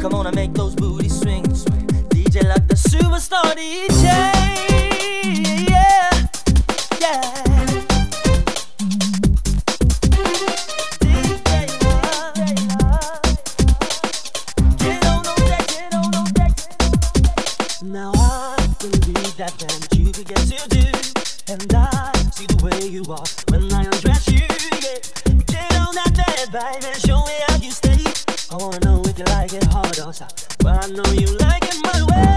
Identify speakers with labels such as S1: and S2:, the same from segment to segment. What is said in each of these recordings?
S1: Come on and make those booties superstar DJ, yeah, yeah. Now I can be that that you get to do, and I see the way you are when I undress you baby, show me how you stay. I wanna know if you like it hard or soft. But I know you like it my way.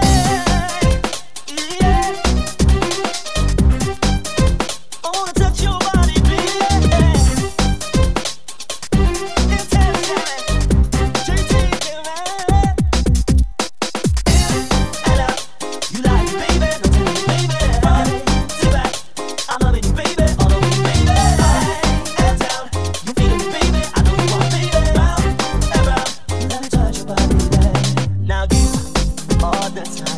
S1: that's right.